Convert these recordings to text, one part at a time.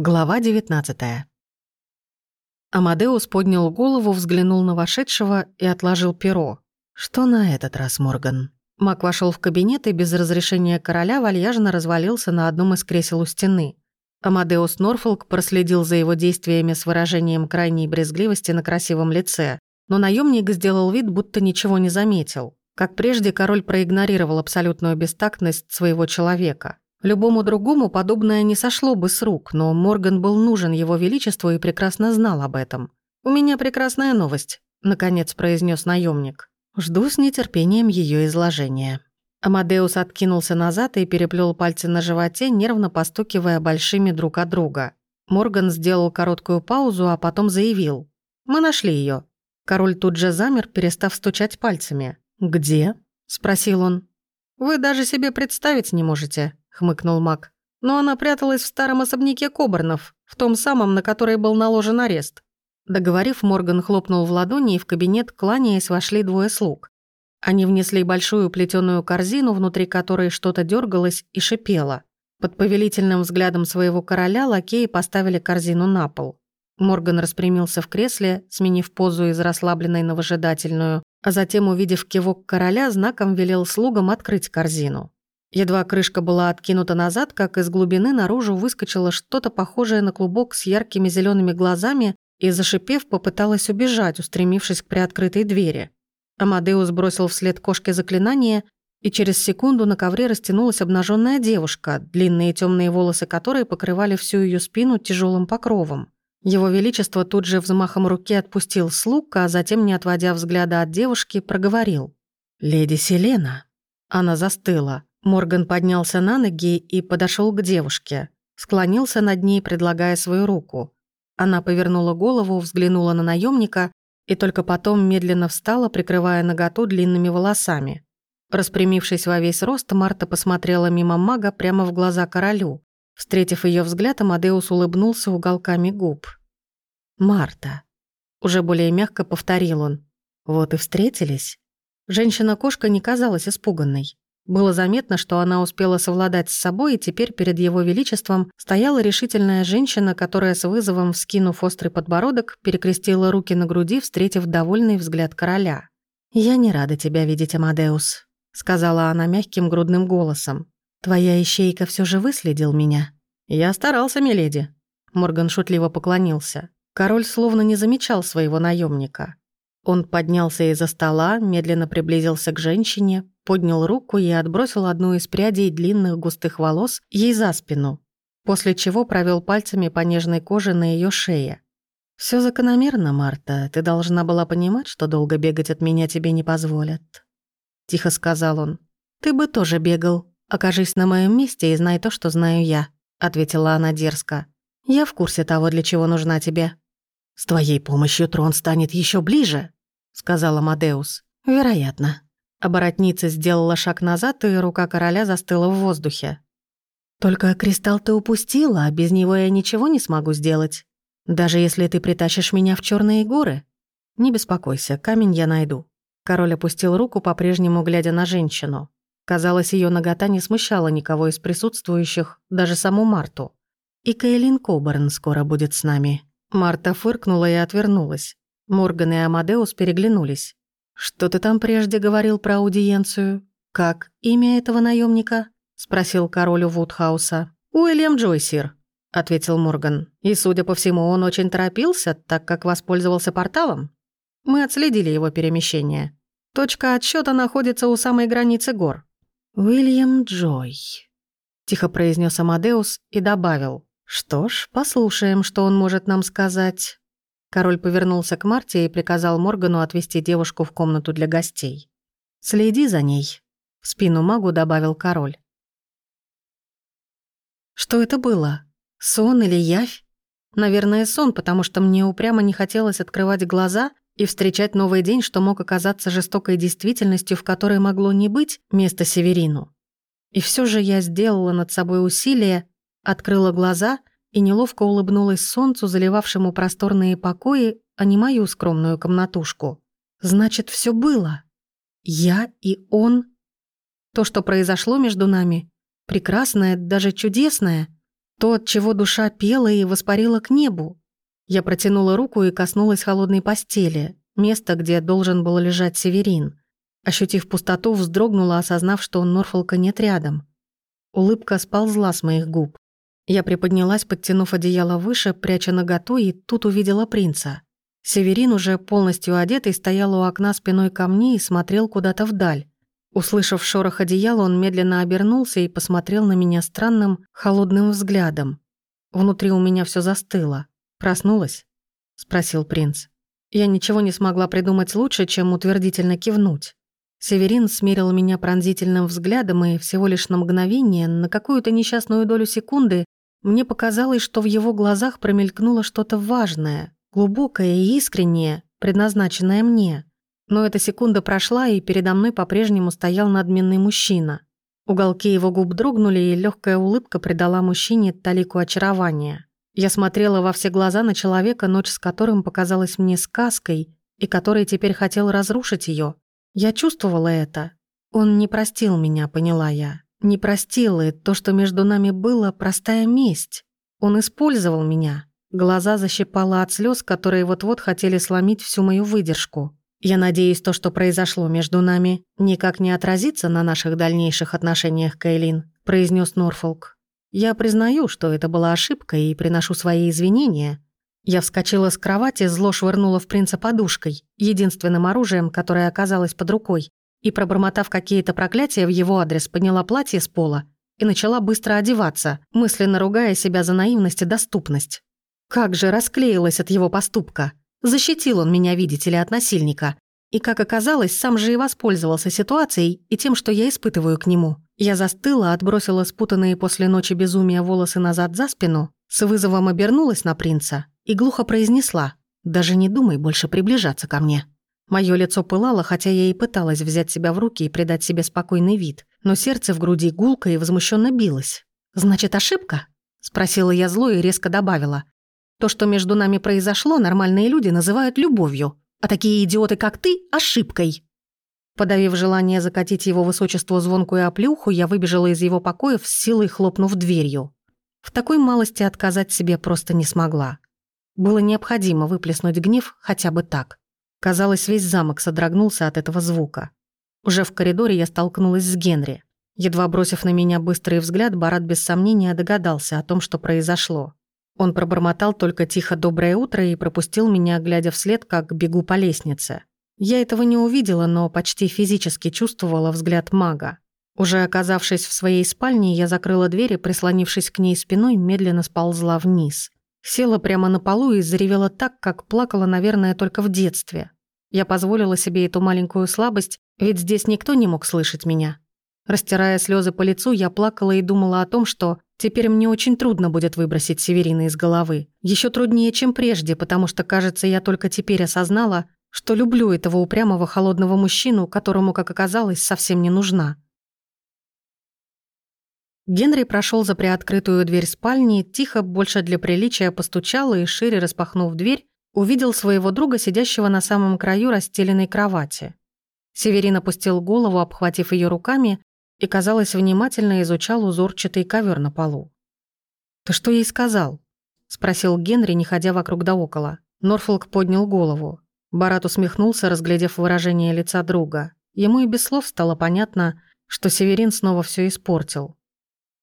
Глава 19 Амадеус поднял голову, взглянул на вошедшего и отложил перо. «Что на этот раз, Морган?» Мак вошел в кабинет и без разрешения короля вальяжно развалился на одном из кресел у стены. Амадеус Норфолк проследил за его действиями с выражением крайней брезгливости на красивом лице, но наемник сделал вид, будто ничего не заметил. Как прежде, король проигнорировал абсолютную бестактность своего человека. Любому другому подобное не сошло бы с рук, но Морган был нужен его величеству и прекрасно знал об этом. «У меня прекрасная новость», — наконец произнес наемник. Жду с нетерпением ее изложения. Амадеус откинулся назад и переплел пальцы на животе, нервно постукивая большими друг от друга. Морган сделал короткую паузу, а потом заявил. «Мы нашли ее. Король тут же замер, перестав стучать пальцами. «Где?» — спросил он. «Вы даже себе представить не можете», хмыкнул Мак. Но она пряталась в старом особняке Кобарнов, в том самом, на который был наложен арест. Договорив, Морган хлопнул в ладони, и в кабинет, кланяясь, вошли двое слуг. Они внесли большую плетеную корзину, внутри которой что-то дергалось и шипело. Под повелительным взглядом своего короля лакеи поставили корзину на пол. Морган распрямился в кресле, сменив позу из расслабленной на выжидательную, а затем, увидев кивок короля, знаком велел слугам открыть корзину. Едва крышка была откинута назад, как из глубины наружу выскочило что-то похожее на клубок с яркими зелеными глазами и, зашипев, попыталась убежать, устремившись к приоткрытой двери. Амадеус бросил вслед кошке заклинание, и через секунду на ковре растянулась обнаженная девушка, длинные темные волосы которой покрывали всю ее спину тяжелым покровом. Его Величество тут же взмахом руки отпустил слуг, а затем, не отводя взгляда от девушки, проговорил. «Леди Селена». Она застыла. Морган поднялся на ноги и подошел к девушке. Склонился над ней, предлагая свою руку. Она повернула голову, взглянула на наемника и только потом медленно встала, прикрывая наготу длинными волосами. Распрямившись во весь рост, Марта посмотрела мимо мага прямо в глаза королю. Встретив ее взгляд, Амадеус улыбнулся уголками губ. «Марта», — уже более мягко повторил он. «Вот и встретились». Женщина-кошка не казалась испуганной. Было заметно, что она успела совладать с собой, и теперь перед его величеством стояла решительная женщина, которая с вызовом, вскинув острый подбородок, перекрестила руки на груди, встретив довольный взгляд короля. «Я не рада тебя видеть, Амадеус», — сказала она мягким грудным голосом. «Твоя ищейка все же выследил меня». «Я старался, миледи», — Морган шутливо поклонился. Король словно не замечал своего наемника. Он поднялся из-за стола, медленно приблизился к женщине, поднял руку и отбросил одну из прядей длинных густых волос ей за спину, после чего провел пальцами по нежной коже на ее шее. Все закономерно, Марта. Ты должна была понимать, что долго бегать от меня тебе не позволят», — тихо сказал он. «Ты бы тоже бегал. Окажись на моем месте и знай то, что знаю я», — ответила она дерзко. «Я в курсе того, для чего нужна тебе». «С твоей помощью трон станет еще ближе», — сказала Мадеус. «Вероятно», Оборотница сделала шаг назад, и рука короля застыла в воздухе. «Только кристалл ты упустила, а без него я ничего не смогу сделать. Даже если ты притащишь меня в черные горы. Не беспокойся, камень я найду». Король опустил руку, по-прежнему глядя на женщину. Казалось, ее нагота не смущала никого из присутствующих, даже саму Марту. «И Кейлин Кобарн скоро будет с нами». Марта фыркнула и отвернулась. Морган и Амадеус переглянулись. «Что ты там прежде говорил про аудиенцию? Как имя этого наемника? спросил король Вудхауса. «Уильям Джойсир», — ответил Морган. «И, судя по всему, он очень торопился, так как воспользовался порталом. Мы отследили его перемещение. Точка отсчета находится у самой границы гор». «Уильям Джой», — тихо произнес Амадеус и добавил. «Что ж, послушаем, что он может нам сказать». Король повернулся к Марте и приказал Моргану отвести девушку в комнату для гостей. «Следи за ней», — в спину магу добавил король. Что это было? Сон или явь? Наверное, сон, потому что мне упрямо не хотелось открывать глаза и встречать новый день, что мог оказаться жестокой действительностью, в которой могло не быть места Северину. И все же я сделала над собой усилие, открыла глаза и неловко улыбнулась солнцу, заливавшему просторные покои, а не мою скромную комнатушку. Значит, все было. Я и он. То, что произошло между нами, прекрасное, даже чудесное, То, от чего душа пела и воспарила к небу. Я протянула руку и коснулась холодной постели, места, где должен был лежать Северин. Ощутив пустоту, вздрогнула, осознав, что Норфолка нет рядом. Улыбка сползла с моих губ. Я приподнялась, подтянув одеяло выше, пряча наготу, и тут увидела принца. Северин, уже полностью одетый, стоял у окна спиной ко мне и смотрел куда-то вдаль. Услышав шорох одеяла, он медленно обернулся и посмотрел на меня странным, холодным взглядом. Внутри у меня все застыло. «Проснулась?» — спросил принц. Я ничего не смогла придумать лучше, чем утвердительно кивнуть. Северин смерил меня пронзительным взглядом, и всего лишь на мгновение, на какую-то несчастную долю секунды, мне показалось, что в его глазах промелькнуло что-то важное, глубокое и искреннее, предназначенное мне. Но эта секунда прошла, и передо мной по-прежнему стоял надменный мужчина. Уголки его губ дрогнули, и легкая улыбка придала мужчине талику очарования. Я смотрела во все глаза на человека, ночь с которым показалась мне сказкой, и который теперь хотел разрушить ее. Я чувствовала это. Он не простил меня, поняла я. Не простил, и то, что между нами было, простая месть. Он использовал меня. Глаза защипало от слез, которые вот-вот хотели сломить всю мою выдержку. Я надеюсь, то, что произошло между нами, никак не отразится на наших дальнейших отношениях, Кейлин, произнес Норфолк. Я признаю, что это была ошибка и приношу свои извинения. Я вскочила с кровати, зло швырнула в принца подушкой, единственным оружием, которое оказалось под рукой, и, пробормотав какие-то проклятия в его адрес, подняла платье с пола и начала быстро одеваться, мысленно ругая себя за наивность и доступность. Как же расклеилась от его поступка. Защитил он меня, видите ли, от насильника. И, как оказалось, сам же и воспользовался ситуацией и тем, что я испытываю к нему. Я застыла, отбросила спутанные после ночи безумия волосы назад за спину, с вызовом обернулась на принца и глухо произнесла «Даже не думай больше приближаться ко мне». Моё лицо пылало, хотя я и пыталась взять себя в руки и придать себе спокойный вид, но сердце в груди гулко и возмущенно билось. «Значит, ошибка?» – спросила я зло и резко добавила. «То, что между нами произошло, нормальные люди называют любовью, а такие идиоты, как ты, ошибкой». Подавив желание закатить его высочеству звонкую оплюху, я выбежала из его покоев с силой хлопнув дверью. В такой малости отказать себе просто не смогла. Было необходимо выплеснуть гнев хотя бы так. Казалось, весь замок содрогнулся от этого звука. Уже в коридоре я столкнулась с Генри. Едва бросив на меня быстрый взгляд, Барат без сомнения догадался о том, что произошло. Он пробормотал только тихо «доброе утро» и пропустил меня, глядя вслед, как бегу по лестнице. Я этого не увидела, но почти физически чувствовала взгляд мага. Уже оказавшись в своей спальне, я закрыла дверь и, прислонившись к ней спиной, медленно сползла вниз. Села прямо на полу и заревела так, как плакала, наверное, только в детстве. Я позволила себе эту маленькую слабость, ведь здесь никто не мог слышать меня. Растирая слезы по лицу, я плакала и думала о том, что теперь мне очень трудно будет выбросить Северина из головы. Еще труднее, чем прежде, потому что, кажется, я только теперь осознала, что люблю этого упрямого холодного мужчину, которому, как оказалось, совсем не нужна. Генри прошел за приоткрытую дверь спальни, тихо, больше для приличия, постучал и, шире распахнув дверь, увидел своего друга, сидящего на самом краю расстеленной кровати. Северин опустил голову, обхватив ее руками, и, казалось, внимательно изучал узорчатый ковер на полу. «Ты что ей сказал?» — спросил Генри, не ходя вокруг да около. Норфолк поднял голову. Барат усмехнулся, разглядев выражение лица друга. Ему и без слов стало понятно, что Северин снова все испортил.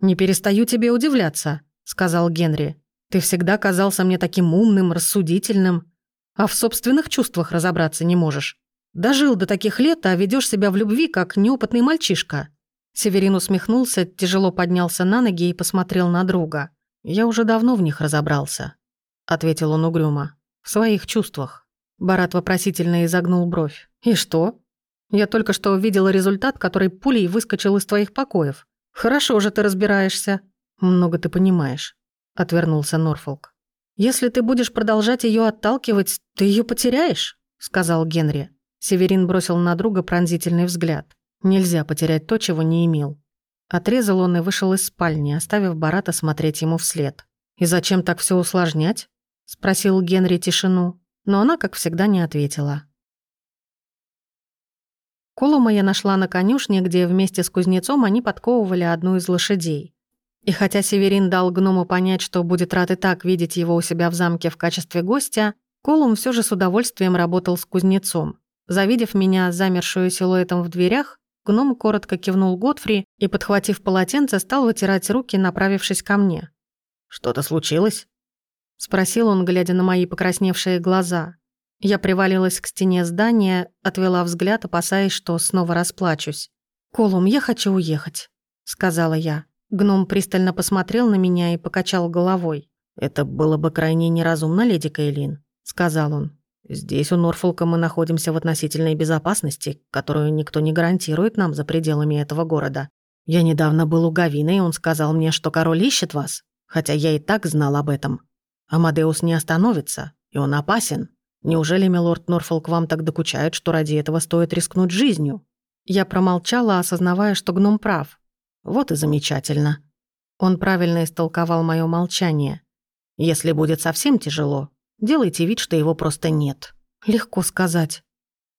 «Не перестаю тебе удивляться», — сказал Генри. «Ты всегда казался мне таким умным, рассудительным, а в собственных чувствах разобраться не можешь. Дожил до таких лет, а ведешь себя в любви, как неопытный мальчишка». Северин усмехнулся, тяжело поднялся на ноги и посмотрел на друга. «Я уже давно в них разобрался», — ответил он угрюмо. «В своих чувствах. Барат вопросительно изогнул бровь. «И что?» «Я только что увидела результат, который пулей выскочил из твоих покоев. Хорошо же ты разбираешься». «Много ты понимаешь», — отвернулся Норфолк. «Если ты будешь продолжать ее отталкивать, ты ее потеряешь», — сказал Генри. Северин бросил на друга пронзительный взгляд. «Нельзя потерять то, чего не имел». Отрезал он и вышел из спальни, оставив Барата смотреть ему вслед. «И зачем так все усложнять?» — спросил Генри тишину но она, как всегда, не ответила. Колума я нашла на конюшне, где вместе с кузнецом они подковывали одну из лошадей. И хотя Северин дал гному понять, что будет рад и так видеть его у себя в замке в качестве гостя, Колум все же с удовольствием работал с кузнецом. Завидев меня, замершую силуэтом в дверях, гном коротко кивнул Годфри и, подхватив полотенце, стал вытирать руки, направившись ко мне. «Что-то случилось?» — спросил он, глядя на мои покрасневшие глаза. Я привалилась к стене здания, отвела взгляд, опасаясь, что снова расплачусь. «Колум, я хочу уехать», — сказала я. Гном пристально посмотрел на меня и покачал головой. «Это было бы крайне неразумно, леди Кейлин», — сказал он. «Здесь у Норфолка мы находимся в относительной безопасности, которую никто не гарантирует нам за пределами этого города. Я недавно был у Гавина, и он сказал мне, что король ищет вас, хотя я и так знал об этом. Амадеус не остановится, и он опасен. Неужели милорд Норфолк вам так докучает, что ради этого стоит рискнуть жизнью?» Я промолчала, осознавая, что гном прав. Вот и замечательно. Он правильно истолковал мое молчание. Если будет совсем тяжело, делайте вид, что его просто нет. Легко сказать.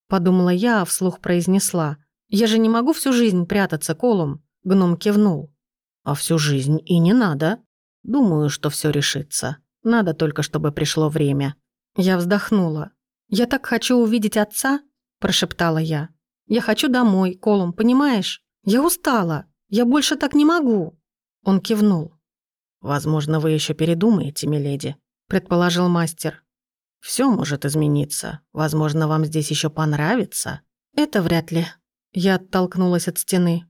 Подумала я, а вслух произнесла. Я же не могу всю жизнь прятаться колом. Гном кивнул. А всю жизнь и не надо. Думаю, что все решится. Надо только, чтобы пришло время. Я вздохнула. «Я так хочу увидеть отца», – прошептала я. «Я хочу домой, Колум, понимаешь? Я устала». Я больше так не могу!» Он кивнул. «Возможно, вы еще передумаете, миледи», — предположил мастер. Все может измениться. Возможно, вам здесь еще понравится». «Это вряд ли». Я оттолкнулась от стены.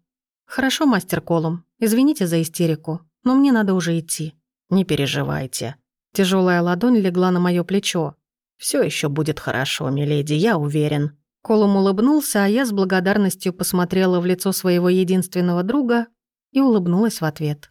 «Хорошо, мастер Колум. Извините за истерику, но мне надо уже идти». «Не переживайте». Тяжелая ладонь легла на мое плечо. Все еще будет хорошо, миледи, я уверен». Колум улыбнулся, а я с благодарностью посмотрела в лицо своего единственного друга и улыбнулась в ответ.